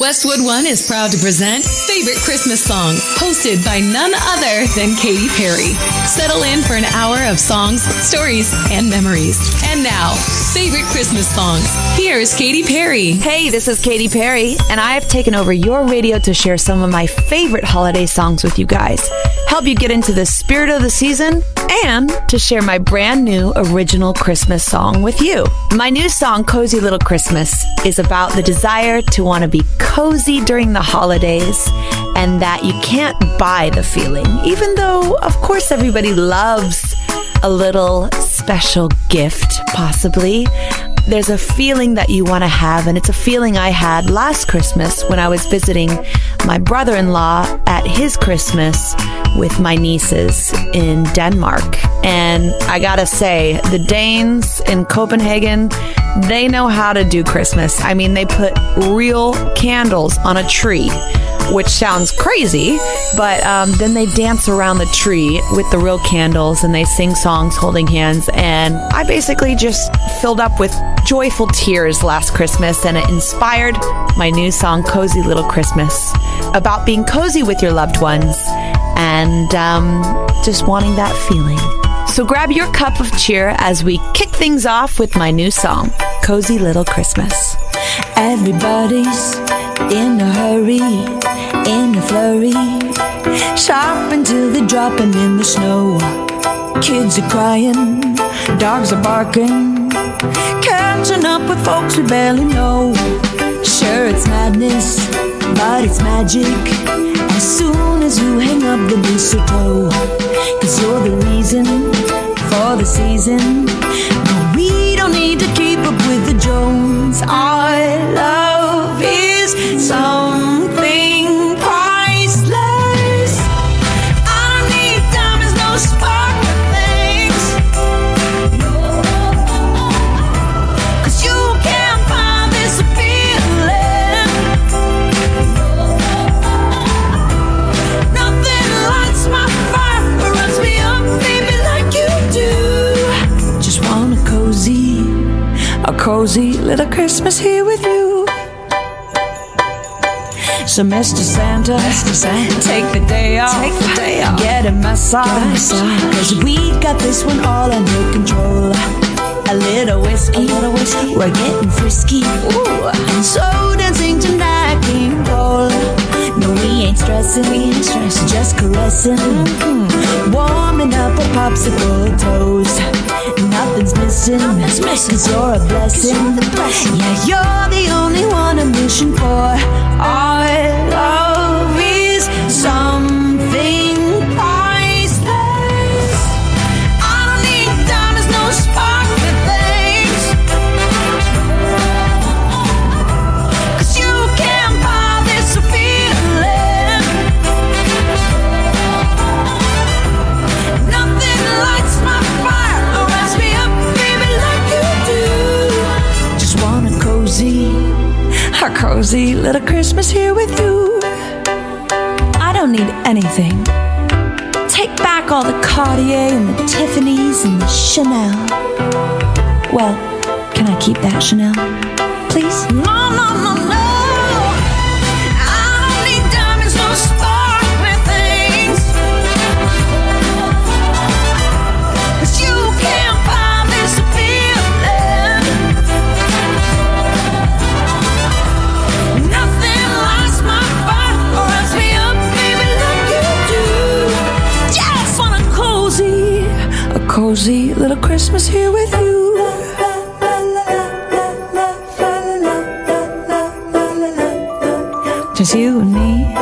Westwood One is proud to present Favorite Christmas Song, hosted by none other than Katy Perry. Settle in for an hour of songs, stories, and memories. And now, Favorite Christmas Songs. Here's Katy Perry. Hey, this is Katy Perry, and I have taken over your radio to share some of my favorite holiday songs with you guys, help you get into the spirit of the season, and to share my brand new original Christmas song with you. My new song, Cozy Little Christmas, is about the desire to want to be cozy during the holidays and that you can't buy the feeling, even though, of course, everybody loves a little special gift, possibly. There's a feeling that you want to have, and it's a feeling I had last Christmas when I was visiting my brother in law at his Christmas with my nieces in Denmark. And I gotta say, the Danes in Copenhagen, they know how to do Christmas. I mean, they put real candles on a tree which sounds crazy, but um, then they dance around the tree with the real candles and they sing songs holding hands. And I basically just filled up with joyful tears last Christmas, and it inspired my new song, Cozy Little Christmas, about being cozy with your loved ones and um, just wanting that feeling. So grab your cup of cheer as we kick things off with my new song, Cozy Little Christmas. Everybody's in a hurry, in a flurry, shopping till they're dropping in the snow. Kids are crying, dogs are barking, catching up with folks we barely know. Sure, it's madness, but it's magic. As soon as you hang up the mistletoe, cause you're the reason for the season. No, we don't need to keep up with the Jones. Our love little Christmas here with you. So, Mr. Santa, Mr. Santa, take the day off, take the day off, get a massage, cause we got this one all under control. A little whiskey, a little whiskey, we're getting frisky. Ooh, and so dancing to Nat King Cole. No, we ain't stressing, we ain't stressing, just caressing. Mm-hmm. Warming up our popsicle toes. Nothing's missing, Nothing's missing. Cause you're a blessing. Yeah, you're the only one I'm wishing for. Our love cozy little Christmas here with you. I don't need anything. Take back all the Cartier and the Tiffany's and the Chanel. Well, can I keep that Chanel? Please? No, no, no, no. Cozy little Christmas here with you. Just you and me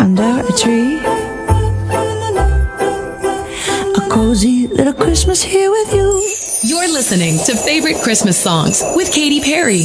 under a tree. A cozy little Christmas here with you. You're listening to Favorite Christmas Songs with Katy Perry.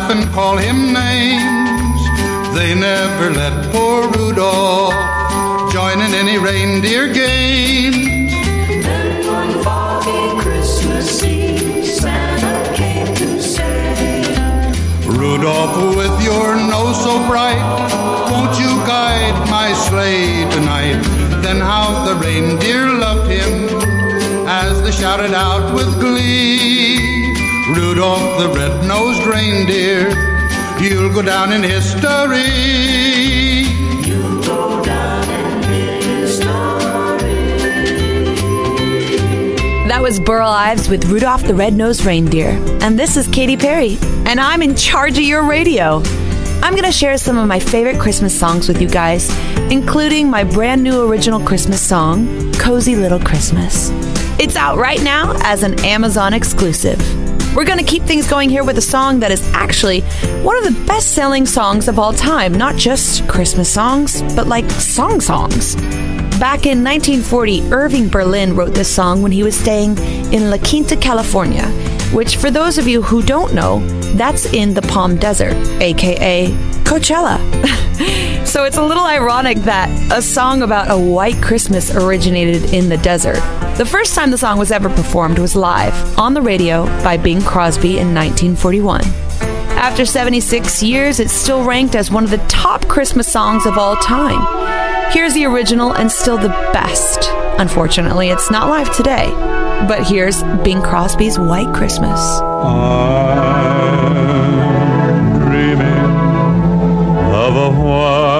Laugh and call him names. They never let poor Rudolph join in any reindeer games. Then one foggy Christmas Eve, Santa came to say, Rudolph, with your nose so bright, won't you guide my sleigh tonight? Then how the reindeer loved him as they shouted out with glee. Rudolph the red-nosed reindeer, you'll go down in history. "You go down in history." That was Burl Ives with Rudolph the Red-Nosed Reindeer. And this is Katy Perry, and I'm in charge of your radio. I'm going to share some of my favorite Christmas songs with you guys, including my brand new original Christmas song, Cozy Little Christmas. It's out right now as an Amazon exclusive. We're going to keep things going here with a song that is actually one of the best selling songs of all time. Not just Christmas songs, but like song songs. Back in 1940, Irving Berlin wrote this song when he was staying in La Quinta, California, which, for those of you who don't know, that's in the Palm Desert, aka Coachella. so it's a little ironic that a song about a white Christmas originated in the desert. The first time the song was ever performed was live on the radio by Bing Crosby in 1941. After 76 years, it's still ranked as one of the top Christmas songs of all time. Here's the original and still the best. Unfortunately, it's not live today. But here's Bing Crosby's White Christmas. I'm dreaming of a white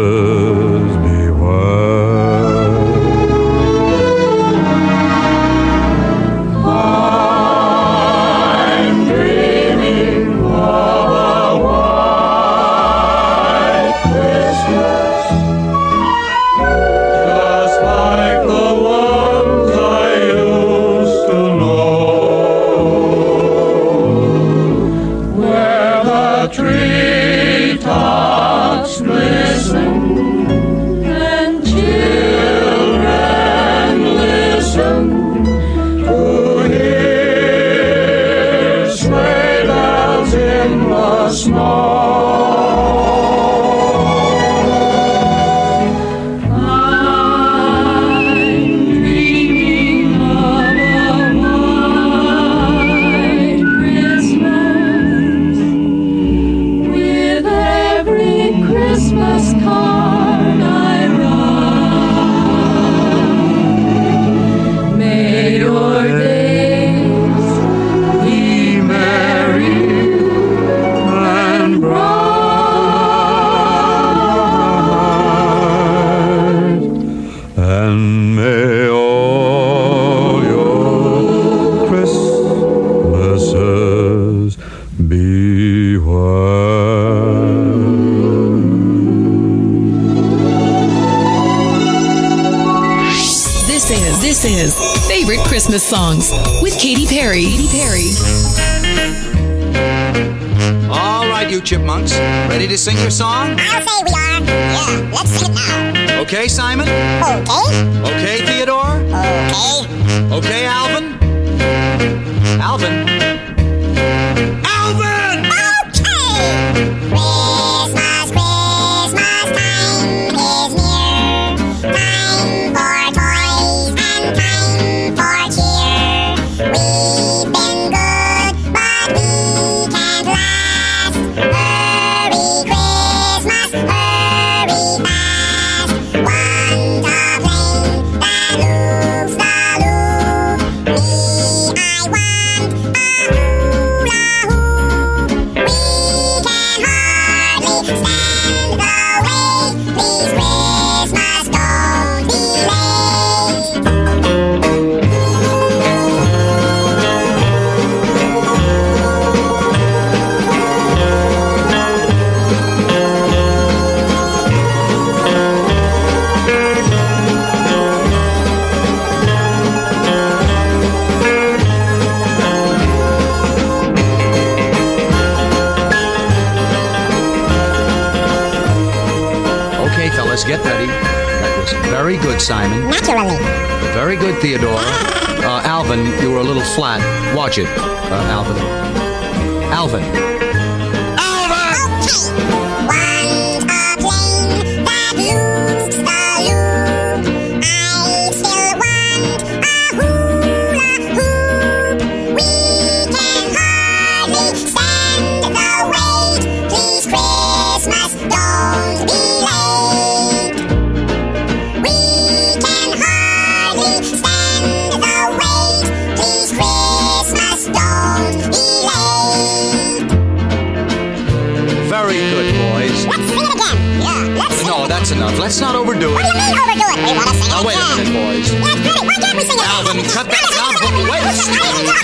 Christmas card songs with Katy Perry. Katy Perry. All right, you chipmunks, ready to sing your song? I'll say we are. Yeah, let's sing it now. Okay, Simon? Okay. Okay, Theodore? Okay. Okay, Alvin? Alvin? Alvin! Very good, Theodore. Uh, Alvin, you were a little flat. Watch it, uh, Alvin. Alvin. Want Let's not overdo it. What do you mean overdo it? We want to sing Now, it wait a minute, boys. That's great. Why can't we sing it Alvin, again? cut that out. Wait,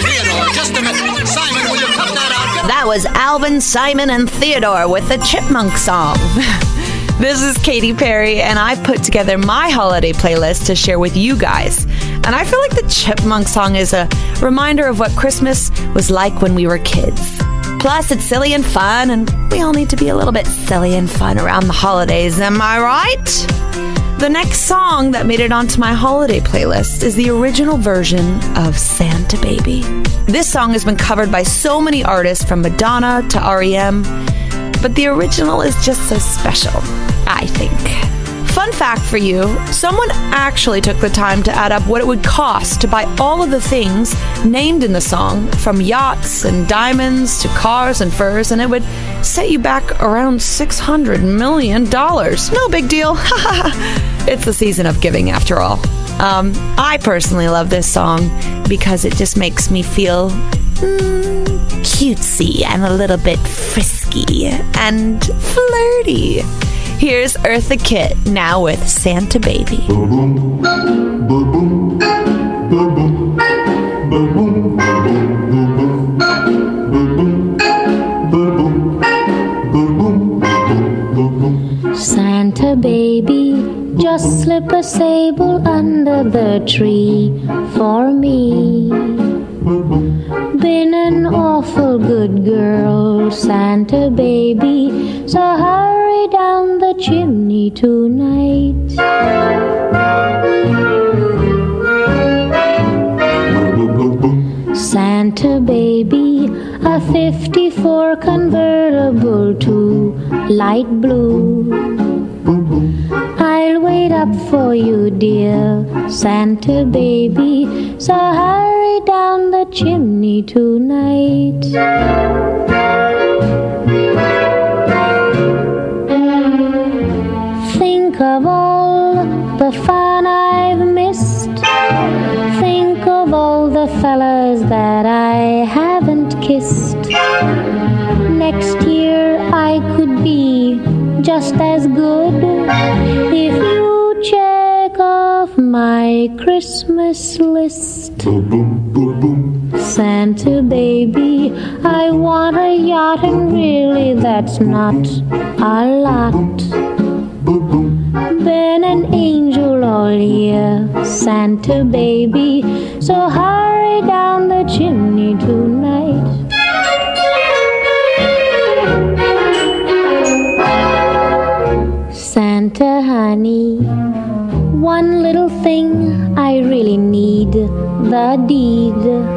Theodore, just a minute. Simon, will you cut that out? That was Alvin, Simon, and Theodore with the Chipmunk song. this is Katy Perry, and I put together my holiday playlist to share with you guys. And I feel like the Chipmunk song is a reminder of what Christmas was like when we were kids. Plus, it's silly and fun, and we all need to be a little bit silly and fun around the holidays, am I right? The next song that made it onto my holiday playlist is the original version of Santa Baby. This song has been covered by so many artists from Madonna to REM, but the original is just so special, I think. Fun fact for you someone actually took the time to add up what it would cost to buy all of the things named in the song, from yachts and diamonds to cars and furs, and it would set you back around $600 million. No big deal. it's the season of giving, after all. Um, I personally love this song because it just makes me feel mm, cutesy and a little bit frisky and flirty. Here's Eartha Kitt now with Santa Baby. Santa baby, just slip a sable under the tree for me. Been an awful good girl, Santa baby, so the chimney tonight. Santa baby, a 54 convertible to light blue. I'll wait up for you, dear Santa baby, so hurry down the chimney tonight. The fun I've missed. Think of all the fellas that I haven't kissed. Next year I could be just as good if you check off my Christmas list. Santa baby, I want a yacht, and really that's not a lot. Been an angel all year, Santa baby, So hurry down the chimney tonight. Santa honey, one little thing I really need the deed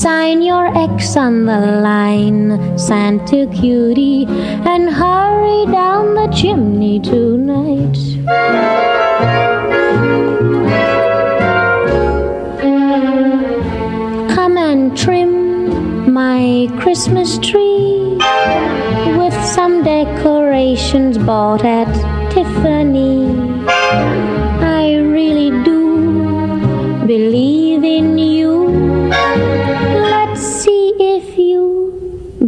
Sign your X on the line, Santa cutie, and hurry down the chimney tonight. Come and trim my Christmas tree with some decorations bought at Tiffany. I really do believe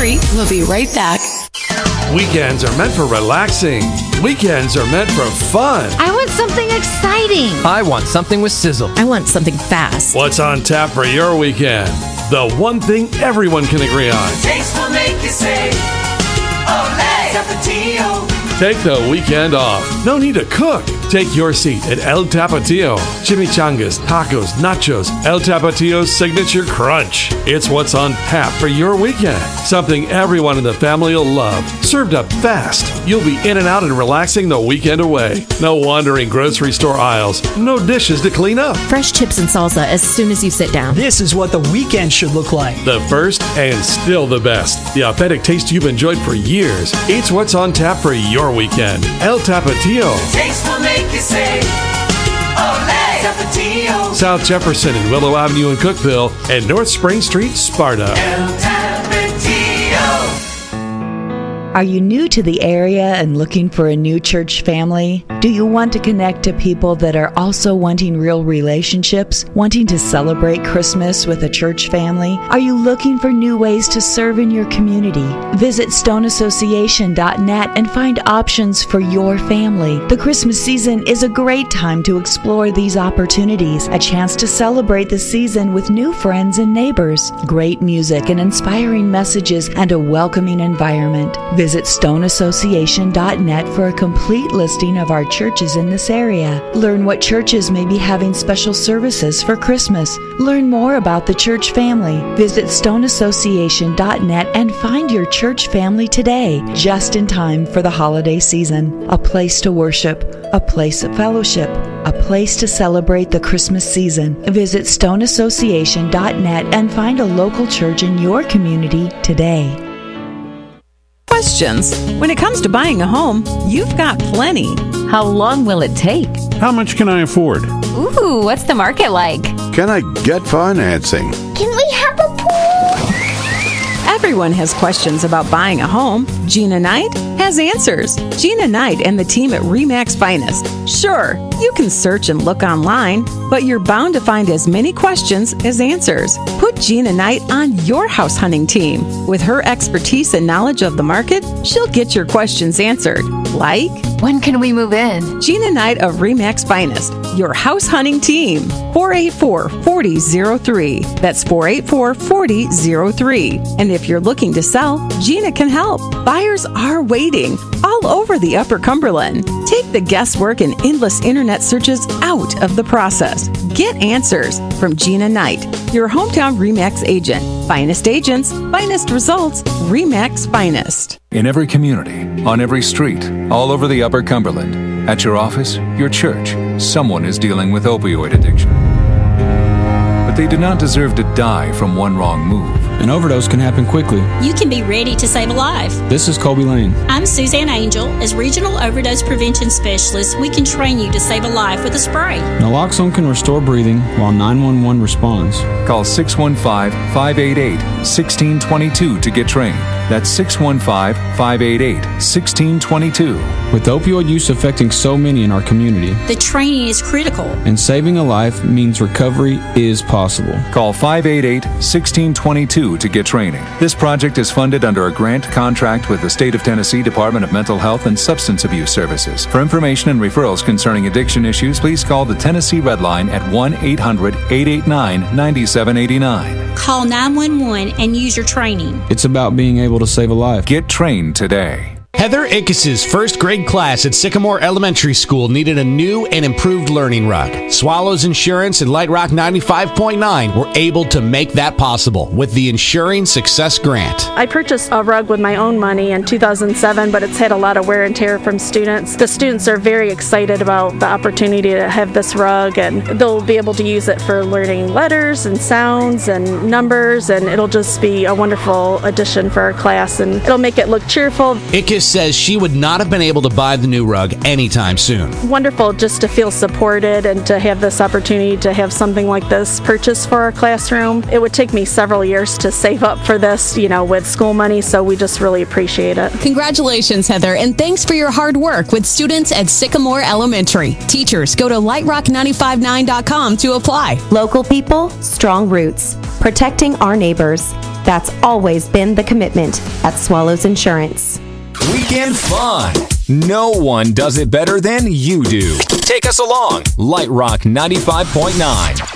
Katy We'll be right back. Weekends are meant for relaxing. Weekends are meant for fun. I want something exciting. I want something with sizzle. I want something fast. What's on tap for your weekend? The one thing everyone can agree on. Taste will make you say, Olay! Tapatio. Take the weekend off. No need to cook. Take your seat at El Tapatio. Chimichangas, tacos, nachos, El Tapatio's signature crunch. It's what's on tap for your weekend. Something everyone in the family will love. Served up fast. You'll be in and out and relaxing the weekend away. No wandering grocery store aisles. No dishes to clean up. Fresh chips and salsa as soon as you sit down. This is what the weekend should look like. The first and still the best. The authentic taste you've enjoyed for years. It's what's on tap for your weekend. El Tapatio. Taste will make you say, Olay! Oh. South Jefferson and Willow Avenue in Cookeville and North Spring Street, Sparta. Are you new to the area and looking for a new church family? Do you want to connect to people that are also wanting real relationships, wanting to celebrate Christmas with a church family? Are you looking for new ways to serve in your community? Visit stoneassociation.net and find options for your family. The Christmas season is a great time to explore these opportunities, a chance to celebrate the season with new friends and neighbors, great music and inspiring messages, and a welcoming environment. Visit stoneassociation.net for a complete listing of our churches in this area. Learn what churches may be having special services for Christmas. Learn more about the church family. Visit stoneassociation.net and find your church family today, just in time for the holiday season. A place to worship, a place of fellowship, a place to celebrate the Christmas season. Visit stoneassociation.net and find a local church in your community today. Questions? When it comes to buying a home, you've got plenty. How long will it take? How much can I afford? Ooh, what's the market like? Can I get financing? Can we have a pool? Everyone has questions about buying a home. Gina Knight has answers. Gina Knight and the team at Remax Finest. Sure, you can search and look online, but you're bound to find as many questions as answers. Put Gina Knight on your house hunting team. With her expertise and knowledge of the market, she'll get your questions answered. Like, when can we move in? Gina Knight of Remax Finest, your house hunting team. 484 4003. That's 484 4003. And if you're looking to sell, Gina can help. Buyers are waiting all over the Upper Cumberland. Take the guesswork and endless internet searches out of the process. Get answers from Gina Knight, your hometown REMAX agent. Finest agents, finest results, REMAX Finest. In every community, on every street, all over the Upper Cumberland, at your office, your church, someone is dealing with opioid addiction. But they do not deserve to die from one wrong move. An overdose can happen quickly. You can be ready to save a life. This is Colby Lane. I'm Suzanne Angel. As Regional Overdose Prevention Specialist, we can train you to save a life with a spray. Naloxone can restore breathing while 911 responds. Call 615 588 1622 to get trained. That's 615 588 1622. With opioid use affecting so many in our community, The training is critical. and saving a life means recovery is possible. Call 588 1622 to get training. This project is funded under a grant contract with the State of Tennessee Department of Mental Health and Substance Abuse Services. For information and referrals concerning addiction issues, please call the Tennessee Red Line at 1 800 889 9789. Call 911 and use your training. It's about being able to save a life. Get trained today. Heather Ickes' first grade class at Sycamore Elementary School needed a new and improved learning rug. Swallows Insurance and Light Rock 95.9 were able to make that possible with the Ensuring Success Grant. I purchased a rug with my own money in 2007, but it's had a lot of wear and tear from students. The students are very excited about the opportunity to have this rug, and they'll be able to use it for learning letters and sounds and numbers, and it'll just be a wonderful addition for our class, and it'll make it look cheerful. Ickes says she would not have been able to buy the new rug anytime soon. Wonderful just to feel supported and to have this opportunity to have something like this purchased for our classroom. It would take me several years to save up for this, you know, with school money, so we just really appreciate it. Congratulations, Heather, and thanks for your hard work with students at Sycamore Elementary. Teachers, go to lightrock959.com to apply. Local people, strong roots, protecting our neighbors. That's always been the commitment at Swallows Insurance. Weekend fun. No one does it better than you do. Take us along. Light Rock 95.9.